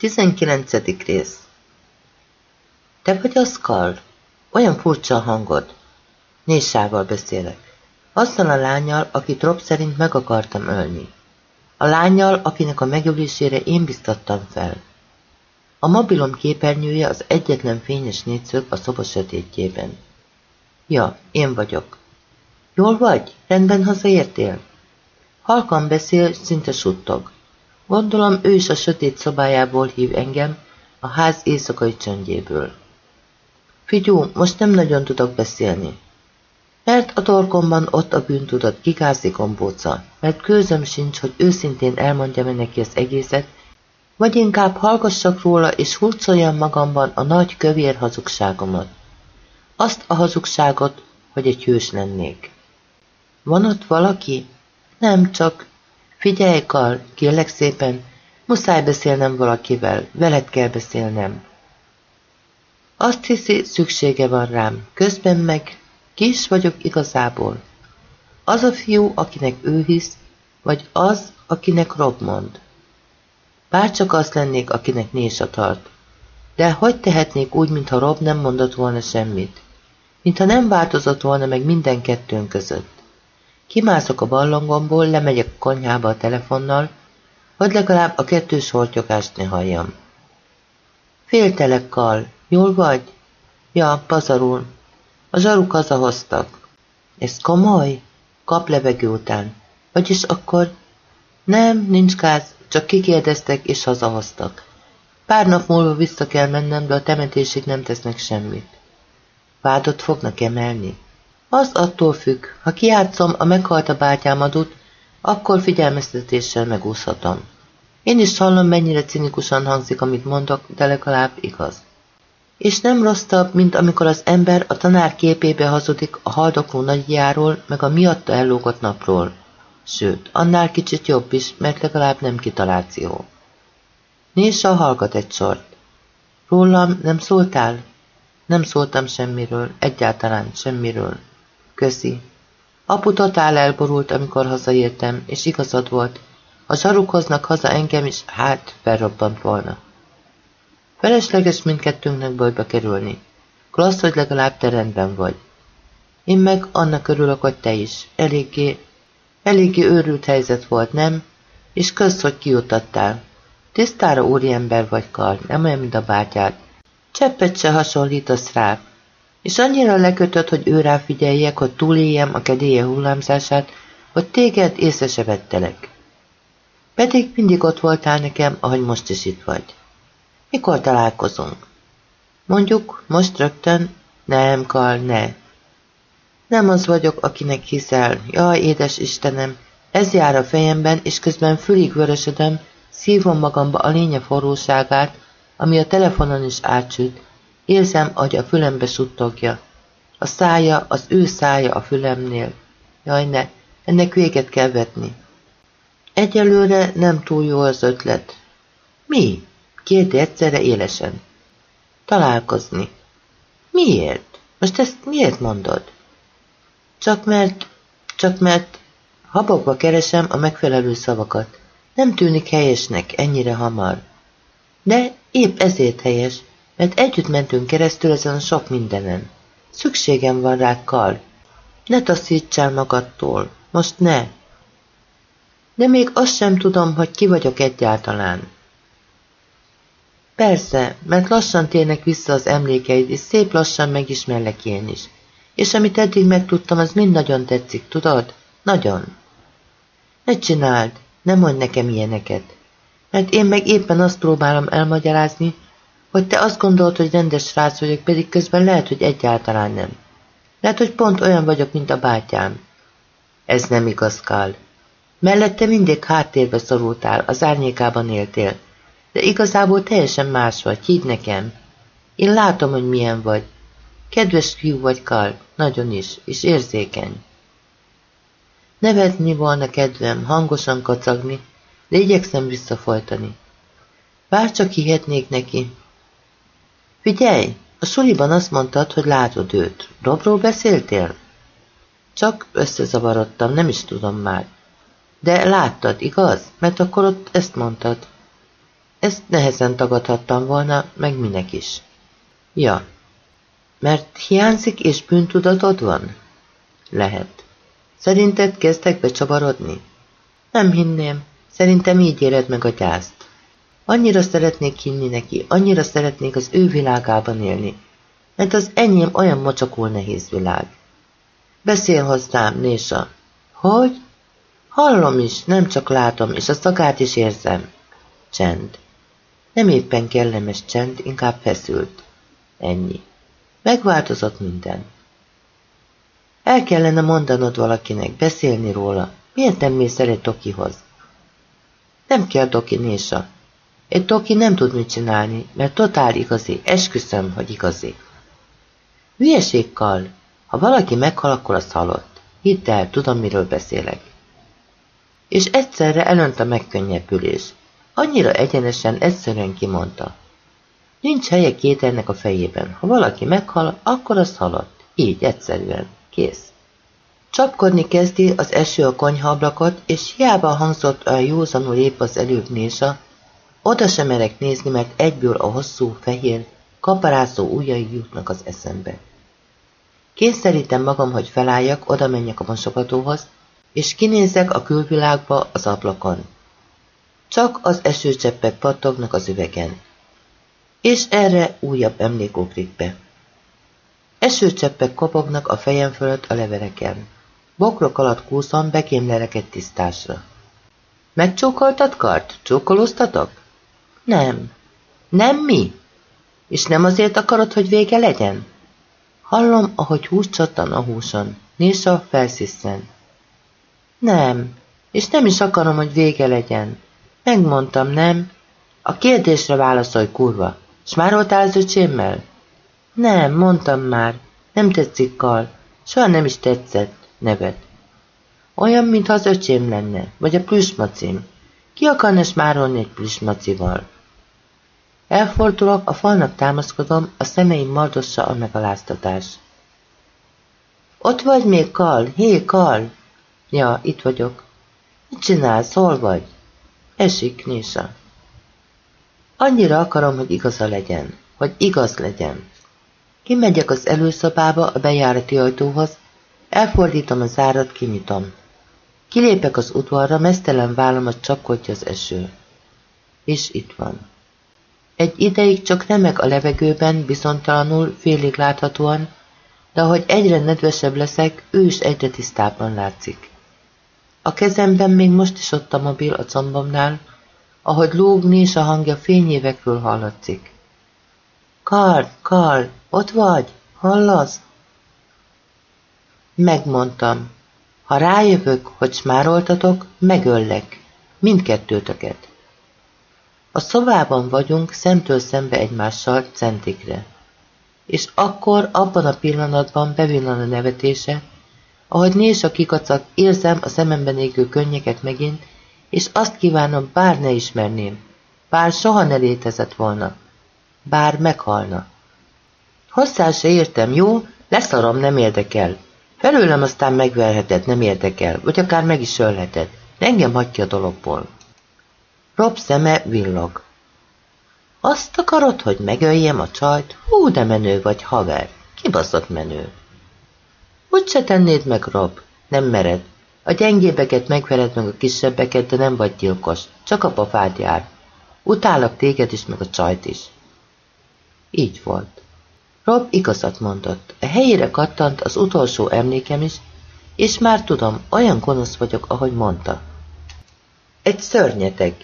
19. rész Te vagy az, Karl? Olyan furcsa a hangod. Nésával beszélek. Azzal a lányjal, akit Rob szerint meg akartam ölni. A lányjal, akinek a megölésére én biztattam fel. A mobilom képernyője az egyetlen fényes négyszög a szoba sötétjében. Ja, én vagyok. Jól vagy? Rendben hazaértél? Halkan beszél, szinte suttog. Gondolom ő is a sötét szobájából hív engem, a ház éjszakai csöndjéből. Figyú, most nem nagyon tudok beszélni. Mert a torkomban ott a bűntudat kigázi gombóca, mert kőzöm sincs, hogy őszintén elmondjam-e neki az egészet, vagy inkább hallgassak róla és hurcoljam magamban a nagy kövér hazugságomat. Azt a hazugságot, hogy egy hős lennék. Van ott valaki? Nem, csak Figyelj, Karl, kérlek szépen, muszáj beszélnem valakivel, veled kell beszélnem. Azt hiszi, szüksége van rám, közben meg ki is vagyok igazából. Az a fiú, akinek ő hisz, vagy az, akinek Rob mond. Bárcsak az lennék, akinek Nésa tart. De hogy tehetnék úgy, mintha Rob nem mondott volna semmit? Mintha nem változott volna meg minden kettőnk között. Kimászok a ballongomból, lemegyek a konyhába a telefonnal, hogy legalább a kettős hortyogást ne halljam. Féltelekkal. Jól vagy? Ja, pazarul. A zsaruk hazahoztak. Ez komoly? Kap levegő után. Vagyis akkor... Nem, nincs gáz, csak kikérdeztek és hazahoztak. Pár nap múlva vissza kell mennem, de a temetésig nem tesznek semmit. Vádot fognak emelni? Az attól függ, ha kiátszom a meghalt a bátyám akkor figyelmeztetéssel megúszhatom. Én is hallom, mennyire cinikusan hangzik, amit mondok, de legalább igaz. És nem rosszabb, mint amikor az ember a tanár képébe hazudik a haldokló nagyjáról, meg a miatta ellógott napról. Sőt, annál kicsit jobb is, mert legalább nem kitaláció. Nézsa hallgat egy sort. Rólam nem szóltál? Nem szóltam semmiről, egyáltalán semmiről. Köszi. Apu totál elborult, amikor hazaértem, és igazad volt. Ha zsaruk hoznak haza engem is, hát felrobbant volna. Felesleges mindkettőnknek bajba kerülni. Klassz, hogy legalább te rendben vagy. Én meg annak örülök, hogy te is. Eléggé, eléggé őrült helyzet volt, nem? És kösz, hogy kijutattál. Tisztára úriember vagy, Karl, nem olyan, mint a bátyád. Cseppet se hasonlítasz rá, és annyira lekötött, hogy ő rá figyeljek, hogy túléljem a kedélye hullámzását, hogy téged észre se vettelek. Pedig mindig ott voltál nekem, ahogy most is itt vagy. Mikor találkozunk? Mondjuk, most rögtön? Nem, Karl, ne. Nem az vagyok, akinek hiszel. Jaj, édes Istenem, ez jár a fejemben, és közben fülig vörösödöm, szívom magamba a lénye forróságát, ami a telefonon is átsüt, Érzem, hogy a fülembe suttogja. A szája, az ő szája a fülemnél. Jaj, ne, ennek véget kell vetni. Egyelőre nem túl jó az ötlet. Mi? Kérdi egyszerre élesen. Találkozni. Miért? Most ezt miért mondod? Csak mert, csak mert habokba keresem a megfelelő szavakat. Nem tűnik helyesnek ennyire hamar. De épp ezért helyes, mert együtt mentünk keresztül ezen a sok mindenen. Szükségem van rá, Karl. Ne taszítsál magadtól. Most ne. De még azt sem tudom, hogy ki vagyok egyáltalán. Persze, mert lassan térnek vissza az emlékeid, és szép lassan megismerlek én is. És amit eddig megtudtam, az mind nagyon tetszik, tudod? Nagyon. Ne csináld, ne mondj nekem ilyeneket. Mert én meg éppen azt próbálom elmagyarázni, hogy te azt gondolod, hogy rendes srác vagyok, pedig közben lehet, hogy egyáltalán nem. Lehet, hogy pont olyan vagyok, mint a bátyám. Ez nem igaz, Kál. Mellette mindig háttérbe szorultál, az árnyékában éltél. De igazából teljesen más vagy, hidd nekem. Én látom, hogy milyen vagy. Kedves fiú vagy, Kál, nagyon is, és érzékeny. Nevetni volna kedvem, hangosan kacagni, de igyekszem visszafolytani. Bárcsak hihetnék neki, Figyelj, a suliban azt mondtad, hogy látod őt. Robról beszéltél? Csak összezavarodtam, nem is tudom már. De láttad, igaz? Mert akkor ott ezt mondtad. Ezt nehezen tagadhattam volna, meg minek is. Ja, mert hiányzik és bűntudatod van? Lehet. Szerinted kezdtek becsavarodni? Nem hinném. Szerintem így éred meg a gyászt. Annyira szeretnék hinni neki, annyira szeretnék az ő világában élni, mert az enyém olyan mocsakul nehéz világ. Beszél hozzám, Nésa. Hogy? Hallom is, nem csak látom, és a szagát is érzem. Csend. Nem éppen kellemes csend, inkább feszült. Ennyi. Megváltozott minden. El kellene mondanod valakinek, beszélni róla. Miért nem mész el egy Tokihoz? Nem kell Toki, Nésa. Egy Toki nem tud mit csinálni, mert totál igazi, esküszöm, hogy igazi. Hülyeségkal. Ha valaki meghal, akkor az halott. Hidd el, tudom, miről beszélek. És egyszerre elönt a megkönnyebbülés. Annyira egyenesen, egyszerűen kimondta. Nincs helye kételnek a fejében. Ha valaki meghal, akkor az halott. Így, egyszerűen. Kész. Csapkodni kezdi az eső a konyhablakot, és hiába hangzott a józanul épp az előbb nésa, oda sem merek nézni, mert egyből a hosszú, fehér, kaparászó ujjai jutnak az eszembe. Kényszerítem magam, hogy felálljak, oda menjek a mosogatóhoz, és kinézek a külvilágba az ablakon. Csak az esőcseppek pattognak az üvegen. És erre újabb emlék ugrik be. Esőcseppek kopognak a fejem fölött a leveleken. Bokrok alatt kúszom, bekémlelek egy tisztásra. Megcsókoltad kart? Csókolóztatok? Nem. Nem mi? És nem azért akarod, hogy vége legyen? Hallom, ahogy hús csattan a húson. Nésa felsziszen. Nem, és nem is akarom, hogy vége legyen. Megmondtam, nem? A kérdésre válaszolj, kurva. S már voltál az öcsémmel? Nem, mondtam már. Nem tetszik, Kal. Soha nem is tetszett. Nevet. Olyan, mintha az öcsém lenne, vagy a plüsmacim. Ki akarna smárolni egy plüsmacival? Elfordulok, a falnak támaszkodom, a szemeim mardossa a megaláztatás. Ott vagy még, Kal? Hé, Kal! Ja, itt vagyok. Mit csinálsz? Hol vagy? Esik, Nisa. Annyira akarom, hogy igaza legyen, hogy igaz legyen. Kimegyek az előszobába a bejárati ajtóhoz, elfordítom a zárat, kinyitom. Kilépek az udvarra, mesztelen vállamat csapkodja az eső. És itt van. Egy ideig csak remek a levegőben, bizontalanul, félig láthatóan, de ahogy egyre nedvesebb leszek, ő is egyre tisztábban látszik. A kezemben még most is ott a mobil a combomnál, ahogy lógni és a hangja fényévekről hallatszik. Karl, Karl, ott vagy? Hallasz? Megmondtam. Ha rájövök, hogy smároltatok, megöllek. Mindkettőtöket. A szobában vagyunk szemtől szembe egymással centikre. És akkor, abban a pillanatban bevillan a nevetése, ahogy néz a kikacak, érzem a szememben égő könnyeket megint, és azt kívánom, bár ne ismerném, bár soha ne létezett volna, bár meghalna. Hosszá se értem, jó? Leszarom, nem érdekel. Felőlem aztán megverheted, nem érdekel, vagy akár meg is ölheted. Engem hagyja a dologból. Rob szeme villog. Azt akarod, hogy megöljem a csajt? Hú, de menő vagy, haver. Kibaszott menő. Úgy se tennéd meg, Rob. Nem mered. A gyengébeket megvered meg a kisebbeket, de nem vagy gyilkos. Csak a pofád jár. Utálok téged is, meg a csajt is. Így volt. Rob igazat mondott. A helyére kattant az utolsó emlékem is, és már tudom, olyan gonosz vagyok, ahogy mondta. Egy szörnyeteg,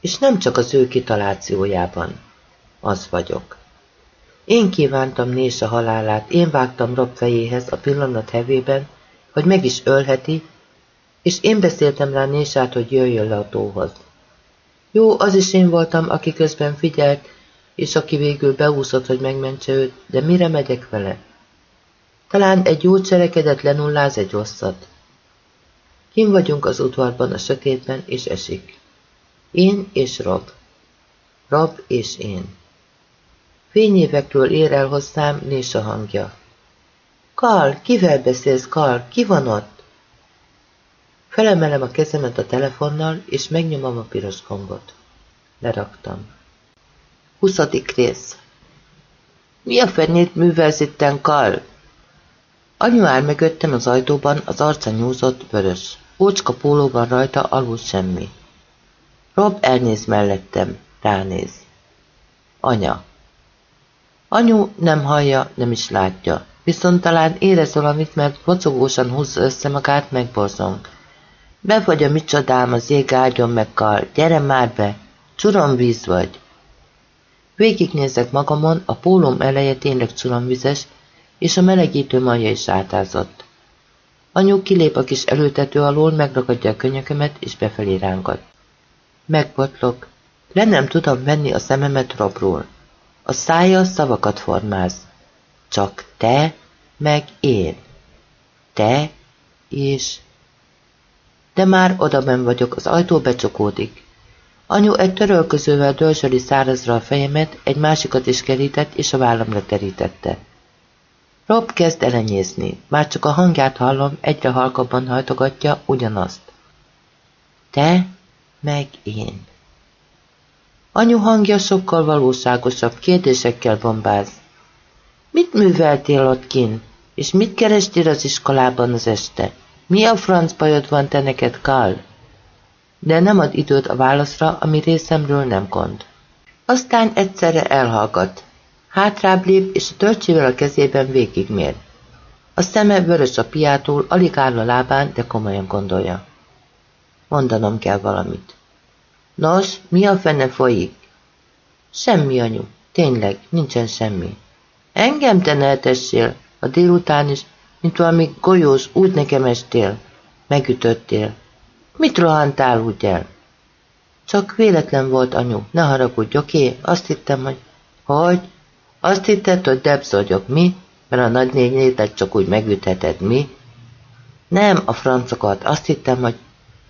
és nem csak az ő kitalációjában. Az vagyok. Én kívántam Nésa halálát, én vágtam Rob fejéhez a pillanat hevében, hogy meg is ölheti, és én beszéltem rá Nésát, hogy jöjjön le a tóhoz. Jó, az is én voltam, aki közben figyelt, és aki végül beúszott, hogy megmentse őt, de mire megyek vele? Talán egy jó cselekedet lenulláz egy rosszat. Kim vagyunk az udvarban a sötétben, és esik. Én és Rob. Rob és én. Fényévekről ér el hozzám Nésa hangja. Karl, kivel beszélsz, Karl? Ki van ott? Felemelem a kezemet a telefonnal, és megnyomom a piros gombot. Leraktam. Huszadik rész Mi a fenét művelsz itten, Karl? Anyu áll mögöttem az ajtóban, az arca nyúzott, vörös. Ócska pólóban rajta, alul semmi. Rob elnéz mellettem, ránéz. Anya. Anyu nem hallja, nem is látja. Viszont talán érez valamit, mert mocogósan húzza össze magát, megborzong. Be vagy a micsodám, az ég áldjon meg, Karl. Gyere már be! Csuromvíz vagy! Végignézek magamon, a pólom eleje tényleg csuromvizes, és a melegítő marja is átázott. Anyu kilép a kis előtető alól, megragadja a könyökömet, és befelé rángat. Megbotlok. Le nem tudom venni a szememet Robról. A szája szavakat formáz. Csak te, meg én. Te és... De már odaben vagyok, az ajtó becsukódik. Anyu egy törölközővel dörzsöli szárazra a fejemet, egy másikat is kerített, és a vállamra terítette. Rob kezd elenyészni, már csak a hangját hallom, egyre halkabban hajtogatja ugyanazt. Te, meg én. Anyu hangja sokkal valóságosabb, kérdésekkel bombáz. Mit műveltél ott kin? És mit kerestél az iskolában az este? Mi a franc bajod van te neked, Karl? De nem ad időt a válaszra, ami részemről nem gond. Aztán egyszerre elhallgat. Hátrább lép, és a törcsével a kezében végigmér. A szeme vörös a piától, alig áll a lábán, de komolyan gondolja. Mondanom kell valamit. Nos, mi a fene folyik? Semmi, anyu. Tényleg, nincsen semmi. Engem te ne a délután is, mint valami golyós, úgy nekem estél. Megütöttél. Mit rohantál úgy el? Csak véletlen volt, anyu, ne haragudj, oké? Azt hittem, hogy... Hogy? Azt hitted, hogy Debs vagyok, mi? Mert a nagynényétet csak úgy megütheted, mi? Nem, a francokat, azt hittem, hogy...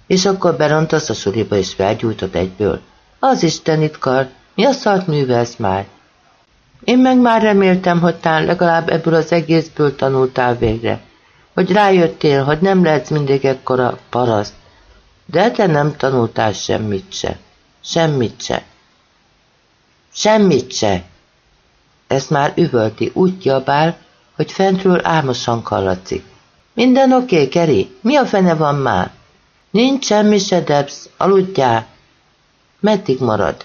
És akkor berontasz a suliba és felgyújtod egyből. Az Isten itt kar, mi a szart művelsz már? Én meg már reméltem, hogy talán legalább ebből az egészből tanultál végre. Hogy rájöttél, hogy nem lehetsz mindig ekkora paraszt. De te nem tanultál semmit se. Semmit se. Semmit se. Ez már üvölti, úgy kiabál, hogy fentről álmosan kallatszik. Minden oké, okay, Keri? Mi a fene van már? Nincs semmi se, Debs, aludjál. Meddig marad?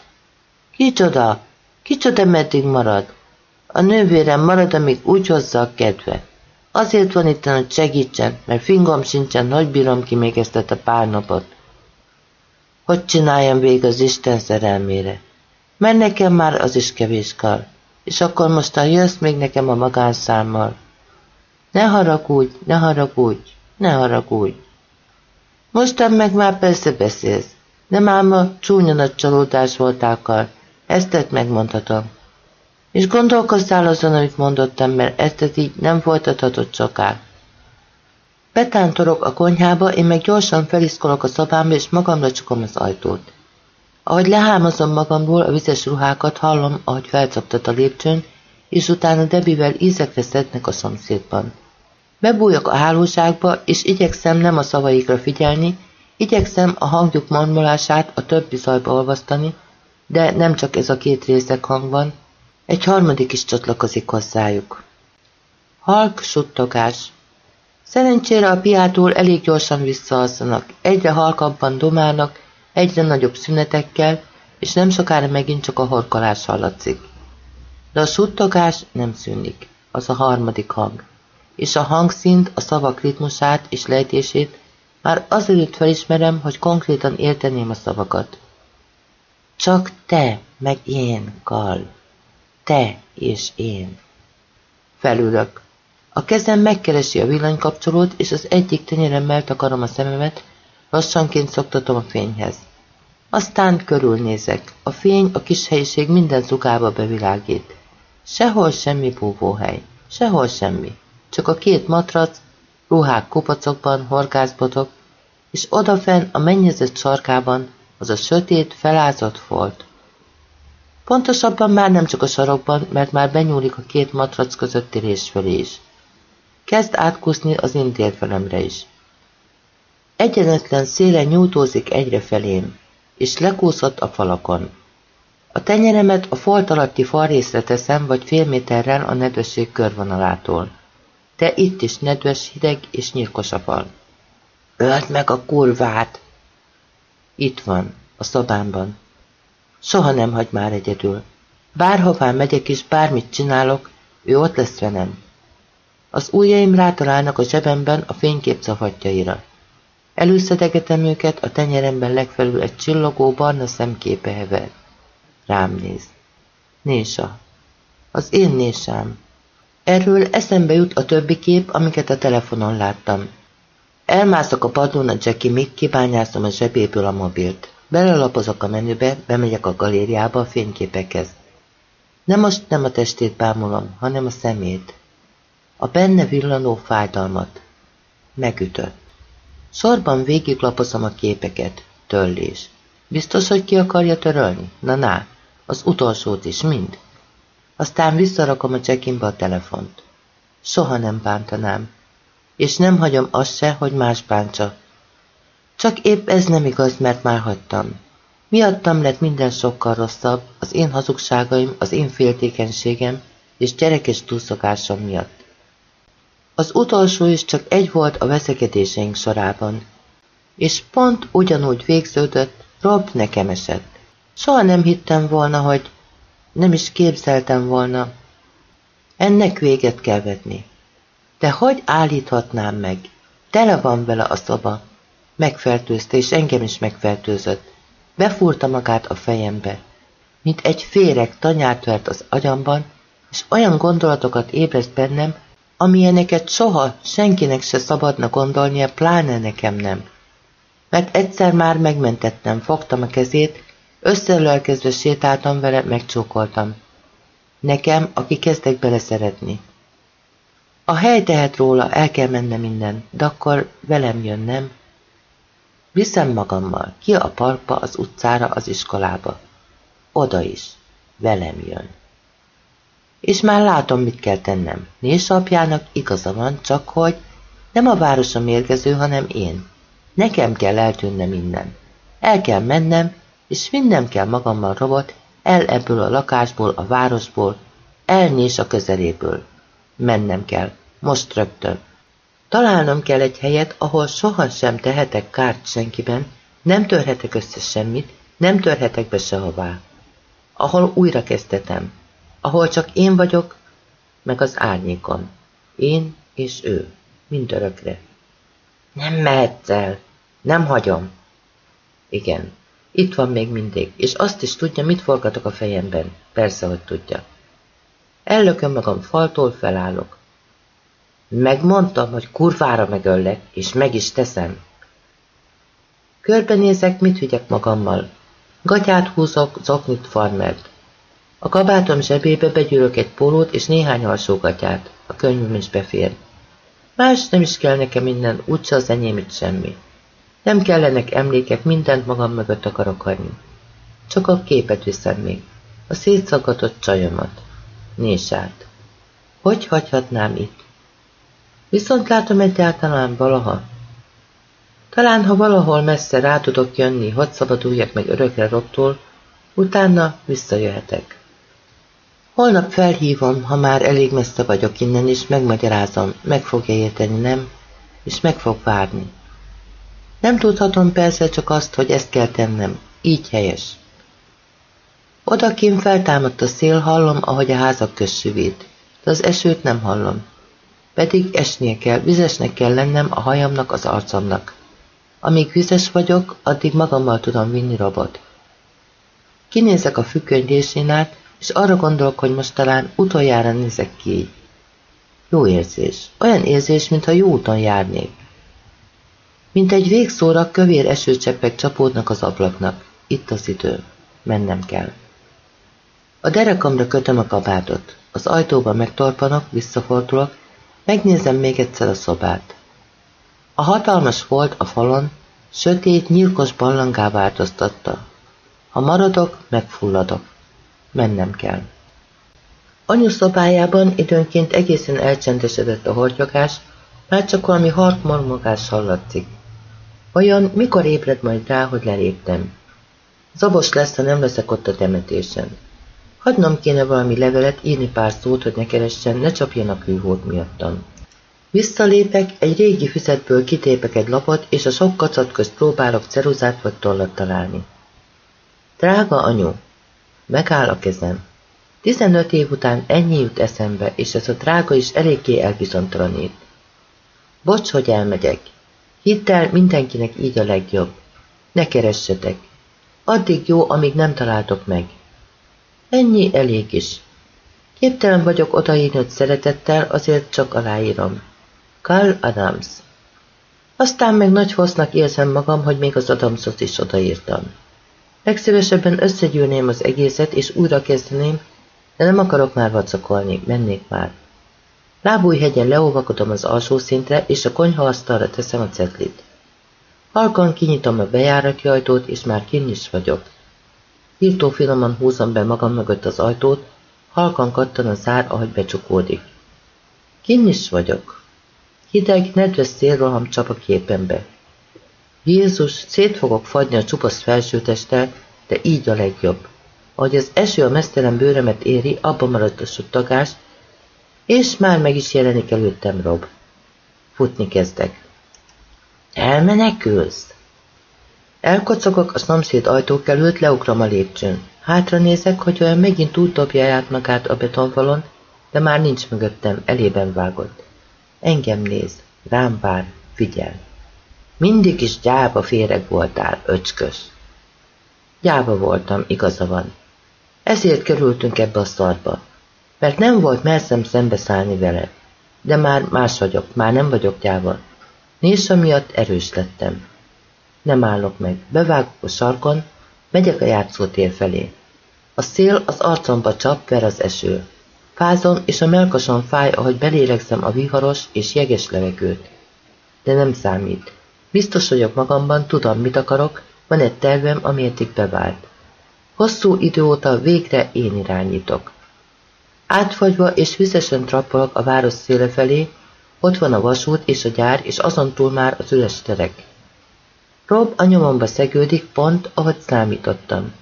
Kicsoda? Kicsoda meddig marad? A nővérem marad, amíg úgy hozza a kedve. Azért van itt, hogy segítsen, mert fingom sincsen, hogy bírom ki még ezt a pár napot. Hogy csináljam vég az Isten szerelmére? Mert nekem már az is kevés kar. És akkor mostan jössz még nekem a magánszámmal. Ne haragudj, ne haragudj, ne haragudj. Mostan meg már persze beszélsz, de máma csúnya nagy csalódás voltál, Kar. Ezt tett megmondhatom. És gondolkozzál azon, amit mondottam, mert ezt így nem folytathatod soká. Betántorok a konyhába, én meg gyorsan feliszkolok a szobámba, és magamra csukom az ajtót. Ahogy lehámozom magamból a vizes ruhákat, hallom, ahogy felcaptat a lépcsőn, és utána Debivel ízekre szednek a szomszédban. Bebújok a hálóságba, és igyekszem nem a szavaikra figyelni, igyekszem a hangjuk marmolását a többi zajba olvasztani, de nem csak ez a két részek hang van, egy harmadik is csatlakozik hozzájuk. Halk suttogás. Szerencsére a piától elég gyorsan visszaalszanak, egyre halkabban domálnak, egyre nagyobb szünetekkel, és nem sokára megint csak a horkolás hallatszik. De a suttogás nem szűnik, az a harmadik hang, és a hangszint, a szavak ritmusát és lejtését már azelőtt felismerem, hogy konkrétan érteném a szavakat. Csak te, meg én, Karl. Te és én. Felülök. A kezem megkeresi a villanykapcsolót, és az egyik tenyeremmel takarom a szememet, lassanként szoktatom a fényhez. Aztán körülnézek. A fény a kis helyiség minden zugába bevilágít. Sehol semmi búvóhely. Sehol semmi. Csak a két matrac, ruhák kupacokban, horgászbotok, és odafenn a mennyezett sarkában az a sötét, felázott folt. Pontosabban már nem csak a sarokban, mert már benyúlik a két matrac közötti rés fölé is. Kezd átkúszni az én térfelemre is. Egyenetlen széle nyújtózik egyre felém, és lekúszott a falakon. A tenyeremet a folt alatti falrészre teszem, vagy fél méterrel a nedvesség körvonalától. De itt is nedves, hideg és nyírkos a fal. Öld meg a kurvát! Itt van, a szobámban. Soha nem hagy már egyedül. Bárhová megyek és bármit csinálok, ő ott lesz velem. Az ujjaim rátalálnak a zsebemben a fénykép szavatjaira. Előszedegetem őket, a tenyeremben legfelül egy csillogó barna szemképe hever. Rám néz. Nésa. Az én nésám. Erről eszembe jut a többi kép, amiket a telefonon láttam. Elmászok a padlón a Jackie még kibányászom a zsebéből a mobilt. Belelapozok a menübe, bemegyek a galériába a fényképekhez. Nem most nem a testét bámulom, hanem a szemét. A benne villanó fájdalmat. Megütött. Sorban végiglapozom a képeket. Törlés. Biztos, hogy ki akarja törölni? Na, na, az utolsót is, mind. Aztán visszarakom a csekinbe a telefont. Soha nem bántanám. És nem hagyom azt se, hogy más bántsa. Csak épp ez nem igaz, mert már hagytam. Miattam lett minden sokkal rosszabb, az én hazugságaim, az én féltékenységem és gyerekes túlszokásom miatt. Az utolsó is csak egy volt a veszekedéseink sorában. És pont ugyanúgy végződött, Rob nekem esett. Soha nem hittem volna, hogy nem is képzeltem volna. Ennek véget kell vetni. De hogy állíthatnám meg? Tele van vele a szoba. Megfertőzte, és engem is megfertőzött. Befúrta magát a fejembe. Mint egy féreg tanyát vert az agyamban, és olyan gondolatokat ébreszt bennem, amilyeneket soha senkinek se szabadna gondolnia, pláne nekem nem. Mert egyszer már megmentettem, fogtam a kezét, összelelkezve sétáltam vele, megcsókoltam. Nekem, aki kezdek bele szeretni. A hely tehet róla, el kell mennem minden, de akkor velem jön, nem? Viszem magammal, ki a parkba, az utcára, az iskolába. Oda is. Velem jön. És már látom, mit kell tennem. Nés apjának igaza van, csak hogy nem a város a hanem én. Nekem kell eltűnnem innen. El kell mennem, és vinnem kell magammal robot, el ebből a lakásból, a városból, elnés a közeléből. Mennem kell, most rögtön. Találnom kell egy helyet, ahol sohasem tehetek kárt senkiben, nem törhetek össze semmit, nem törhetek be sehová. Ahol újra kezdetem, ahol csak én vagyok, meg az árnyékon. Én és ő, mindörökre. Nem mehetsz el, nem hagyom. Igen, itt van még mindig, és azt is tudja, mit forgatok a fejemben. Persze, hogy tudja. Ellököm magam faltól, felállok. Megmondtam, hogy kurvára megöllek, és meg is teszem. Körbenézek, mit vigyek magammal. Gatyát húzok, zoknit farmert. A kabátom zsebébe begyűrök egy pólót és néhány alsógatyát. A könyvem is befér. Más nem is kell nekem minden, úgyse az enyém semmi. Nem kellenek emlékek, mindent magam mögött akarok hagyni. Csak a képet viszem még. A szétszaggatott csajomat. Nésát. Hogy hagyhatnám itt? Viszont látom egyáltalán valaha. Talán, ha valahol messze rá tudok jönni, hogy szabaduljak meg örökre rottól, utána visszajöhetek. Holnap felhívom, ha már elég messze vagyok innen, és megmagyarázom, meg fogja érteni, nem? És meg fog várni. Nem tudhatom persze csak azt, hogy ezt kell tennem. Így helyes. Odakin feltámadt a szél, hallom, ahogy a házak közsüvít, de az esőt nem hallom. Pedig esnie kell, vizesnek kell lennem a hajamnak, az arcomnak. Amíg vizes vagyok, addig magammal tudom vinni robot. Kinézek a függönydésén át, és arra gondolok, hogy most talán utoljára nézek ki. Jó érzés. Olyan érzés, mintha jó úton járnék. Mint egy végszóra kövér esőcseppek csapódnak az ablaknak. Itt az idő. Mennem kell. A derekamra kötöm a kabátot. Az ajtóban megtorpanok, visszafordulok, megnézem még egyszer a szobát. A hatalmas volt a falon, sötét, nyilkos ballangá változtatta. Ha maradok, megfulladok. Mennem kell. Anyu szobájában időnként egészen elcsendesedett a hortyogás, már csak valami hark hallatszik. Vajon mikor ébred majd rá, hogy leléptem? Zabos lesz, ha nem leszek ott a temetésen. Hagynom kéne valami levelet, írni pár szót, hogy ne keressen, ne csapjanak hűhót miattam. Visszalépek, egy régi füzetből kitépek egy lapot, és a sok kacat közt próbálok ceruzát vagy tollat találni. Drága anyu, megáll a kezem. Tizenöt év után ennyi jut eszembe, és ez a drága is eléggé elbizontalanít. Bocs, hogy elmegyek. Hidd el, mindenkinek így a legjobb. Ne keressetek. Addig jó, amíg nem találtok meg. Ennyi elég is. Képtelen vagyok odaírni, szeretettel, azért csak aláírom. Carl Adams. Aztán meg nagy hossznak érzem magam, hogy még az Adamsot is odaírtam. Legszívesebben összegyűrném az egészet, és újra kezdeném, de nem akarok már vacakolni, mennék már. Lábújhegyen leolvakodom az alsó szintre, és a konyhaasztalra teszem a cetlit. Halkan kinyitom a bejárati ajtót, és már kinn is vagyok. Írtó finoman húzom be magam mögött az ajtót, halkan kattan a zár, ahogy becsukódik. Kinn is vagyok. Hideg, nedves szélroham csap a képembe. Jézus, szét fogok fagyni a csupasz felsőtesttel, de így a legjobb. Ahogy az eső a mesztelen bőrömet éri, abba maradt a suttagás, és már meg is jelenik előttem Rob. Futni kezdek. Elmenekülsz? Elkocogok a szomszéd ajtók előtt, leugrom a lépcsőn. Hátra nézek, hogy olyan megint dobja át magát a betonfalon, de már nincs mögöttem, elében vágott. Engem néz, rám vár, figyel. Mindig is gyába féreg voltál, öcskös. Gyába voltam, igaza van. Ezért kerültünk ebbe a szarba. Mert nem volt merszem szembeszállni vele. De már más vagyok, már nem vagyok gyáva. Nézsa miatt erős lettem. Nem állok meg, bevágok a sarkon, megyek a játszótér felé. A szél az arcomba csap, ver az eső. Fázom, és a melkasom fáj, ahogy belélegzem a viharos és jeges levegőt. De nem számít. Biztos vagyok magamban, tudom, mit akarok, van egy tervem, ami eddig bevált. Hosszú idő óta végre én irányítok. Átfagyva és vizesen trappolok a város széle felé, ott van a vasút és a gyár, és azon túl már az üres terek. Rob a nyomomba szegődik, pont, ahogy számítottam.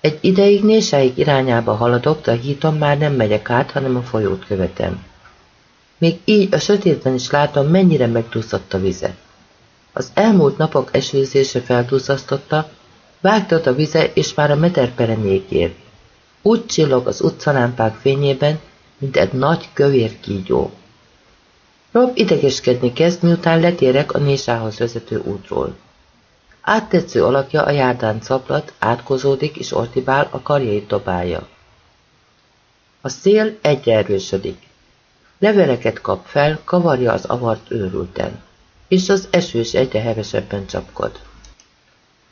Egy ideig nésáig irányába haladok, de a híton már nem megyek át, hanem a folyót követem. Még így a sötétben is látom, mennyire megdúszott a vize. Az elmúlt napok esőzése feldúszasztotta, vágtat a vize, és már a meterperenyék ér. Úgy csillog az utcalámpák fényében, mint egy nagy kövér kígyó. Rob idegeskedni kezd, miután letérek a Nésához vezető útról. Áttetsző alakja a járdán caplat, átkozódik és ortibál, a karjait dobálja. A szél egyre erősödik. Leveleket kap fel, kavarja az avart őrülten, és az esős egyre hevesebben csapkod.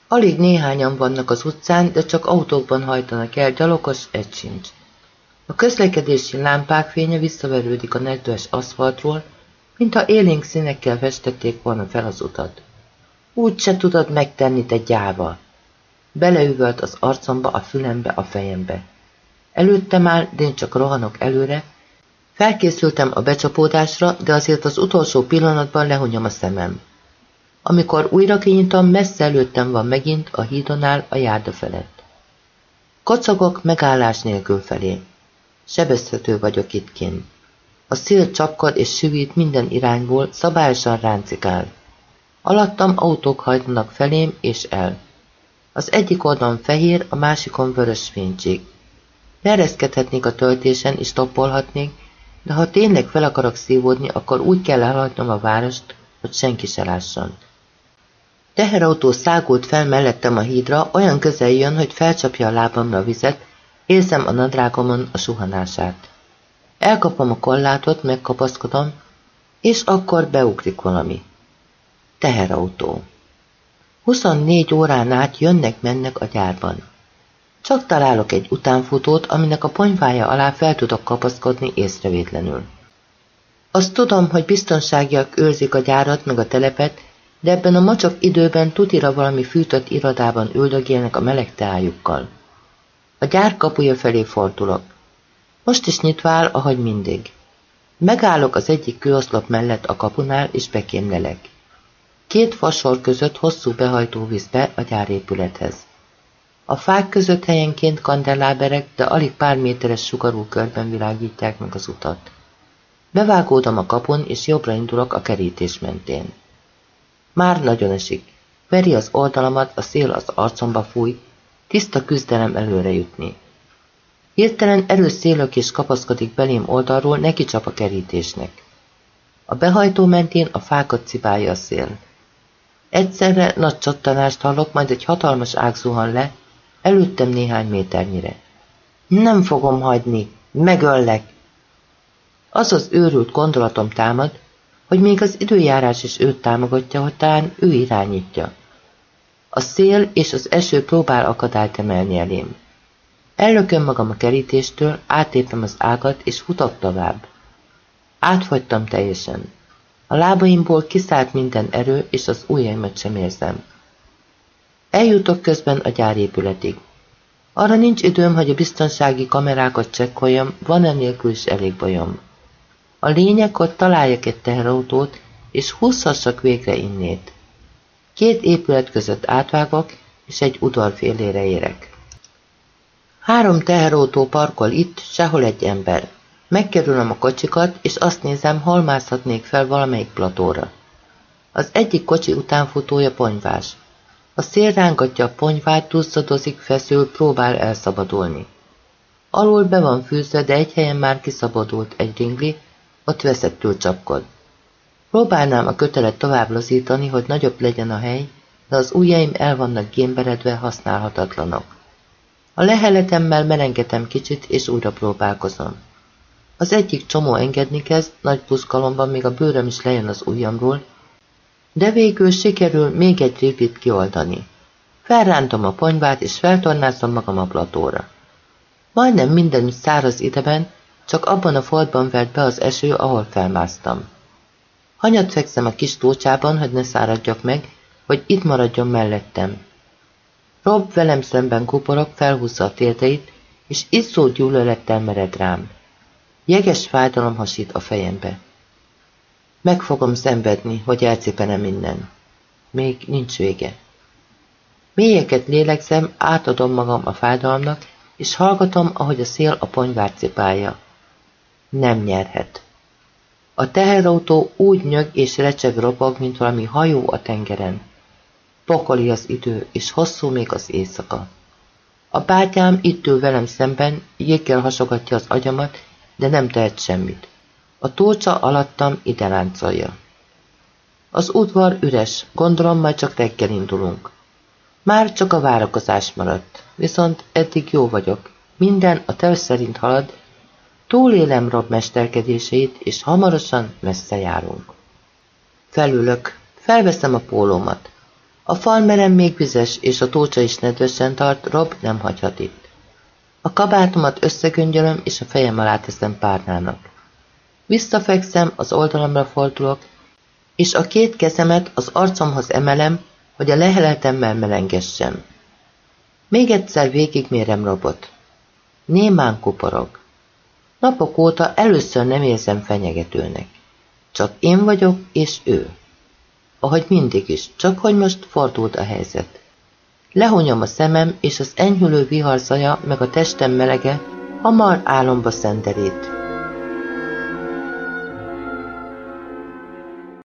Alig néhányan vannak az utcán, de csak autókban hajtanak el, gyalogos egy sincs. A közlekedési lámpák fénye visszaverődik a nedves aszfaltról, mintha élénk színekkel festették volna fel az utat. Úgy se tudod megtenni, te gyáva. Beleüvölt az arcomba, a fülembe, a fejembe. Előttem áll, de én csak rohanok előre. Felkészültem a becsapódásra, de azért az utolsó pillanatban lehunyom a szemem. Amikor újra kinyitom, messze előttem van megint, a hídonál, a járda felett. Kocogok megállás nélkül felé. Sebezhető vagyok itt kint. A szél csapkod és süvít minden irányból, szabályosan ráncikál. Alattam autók hajtanak felém és el. Az egyik oldalon fehér, a másikon vörös fénycség. Leereszkedhetnék a töltésen és toppolhatnék, de ha tényleg fel akarok szívódni, akkor úgy kell elhagynom a várost, hogy senki se lásson. Teherautó szágult fel mellettem a hídra, olyan közel jön, hogy felcsapja a lábamra a vizet, érzem a nadrágomon a suhanását. Elkapom a kollátot, megkapaszkodom, és akkor beugrik valami. Teherautó. 24 órán át jönnek-mennek a gyárban. Csak találok egy utánfutót, aminek a ponyvája alá fel tudok kapaszkodni észrevétlenül. Azt tudom, hogy biztonságiak őrzik a gyárat meg a telepet, de ebben a macsak időben tutira valami fűtött irodában üldögélnek a meleg teájukkal. A gyár kapuja felé fordulok. Most is nyitva áll, ahogy mindig. Megállok az egyik kőoszlop mellett a kapunál, és bekémlelek. Két fasor között hosszú behajtó vízbe a gyárépülethez. A fák között helyenként kandelláberek, de alig pár méteres sugarú körben világítják meg az utat. Bevágódom a kapun, és jobbra indulok a kerítés mentén. Már nagyon esik. Veri az oldalamat, a szél az arcomba fúj, tiszta küzdelem előre jutni. Hirtelen erős szélök kapaszkodik belém oldalról, neki csap a kerítésnek. A behajtó mentén a fákat cibálja a szél. Egyszerre nagy csattanást hallok, majd egy hatalmas ág zuhan le, előttem néhány méternyire. Nem fogom hagyni, megöllek! Az az őrült gondolatom támad, hogy még az időjárás is őt támogatja, hogy talán ő irányítja. A szél és az eső próbál akadályt emelni elém. Ellököm magam a kerítéstől, átépem az ágat, és futok tovább. Átfagytam teljesen. A lábaimból kiszállt minden erő, és az ujjaimat sem érzem. Eljutok közben a gyárépületig. Arra nincs időm, hogy a biztonsági kamerákat csekkoljam, van enélkül is elég bajom. A lényeg, hogy találjak egy teherautót, és húzhassak végre innét. Két épület között átvágok, és egy udvar félére érek. Három teherautó parkol itt, sehol egy ember. Megkerülöm a kocsikat, és azt nézem, hol mászhatnék fel valamelyik platóra. Az egyik kocsi utánfutója ponyvás. A szél rángatja a ponyvát, túlszadozik, feszül, próbál elszabadulni. Alul be van fűzve, de egy helyen már kiszabadult egy ringli, ott veszettül csapkod. Próbálnám a kötelet tovább lazítani, hogy nagyobb legyen a hely, de az ujjaim el vannak gémberedve, használhatatlanok. A leheletemmel melengetem kicsit, és újra próbálkozom. Az egyik csomó engedni kezd, nagy puszkalomban még a bőröm is lejön az ujjamról, de végül sikerül még egy rivit kioldani. Felrántom a ponyvát, és feltornázom magam a platóra. Majdnem minden száraz ideben, csak abban a foltban vert be az eső, ahol felmásztam. Hanyat fekszem a kis tócsában, hogy ne száradjak meg, hogy itt maradjon mellettem. Rob velem szemben kuporok, felhúzza a térdeit, és izzó gyűlölettel mered rám. Jeges fájdalom hasít a fejembe. Meg fogom szenvedni, hogy elcipenem innen. Még nincs vége. Mélyeket lélegzem, átadom magam a fájdalomnak, és hallgatom, ahogy a szél a ponyvát cipálja. Nem nyerhet. A teherautó úgy nyög és recseg robog, mint valami hajó a tengeren. Pokoli az idő, és hosszú még az éjszaka. A bátyám itt ül velem szemben, jéggel hasogatja az agyamat, de nem tehet semmit. A tócsa alattam ide láncolja. Az udvar üres, gondolom majd csak reggel indulunk. Már csak a várakozás maradt, viszont eddig jó vagyok. Minden a terv szerint halad, túlélem Rob mesterkedéseit, és hamarosan messze járunk. Felülök, felveszem a pólómat. A falmerem még vizes, és a tócsa is nedvesen tart, Rob nem hagyhat itt. A kabátomat összegöngyölöm, és a fejem alá teszem párnának. Visszafekszem, az oldalamra fordulok, és a két kezemet az arcomhoz emelem, hogy a leheletemmel melengessem. Még egyszer végigmérem robot. Némán kuporog. Napok óta először nem érzem fenyegetőnek. Csak én vagyok, és ő. Ahogy mindig is, csak hogy most fordult a helyzet. Lehonyom a szemem, és az enyhülő viharzaja meg a testem melege hamar álomba szenderít.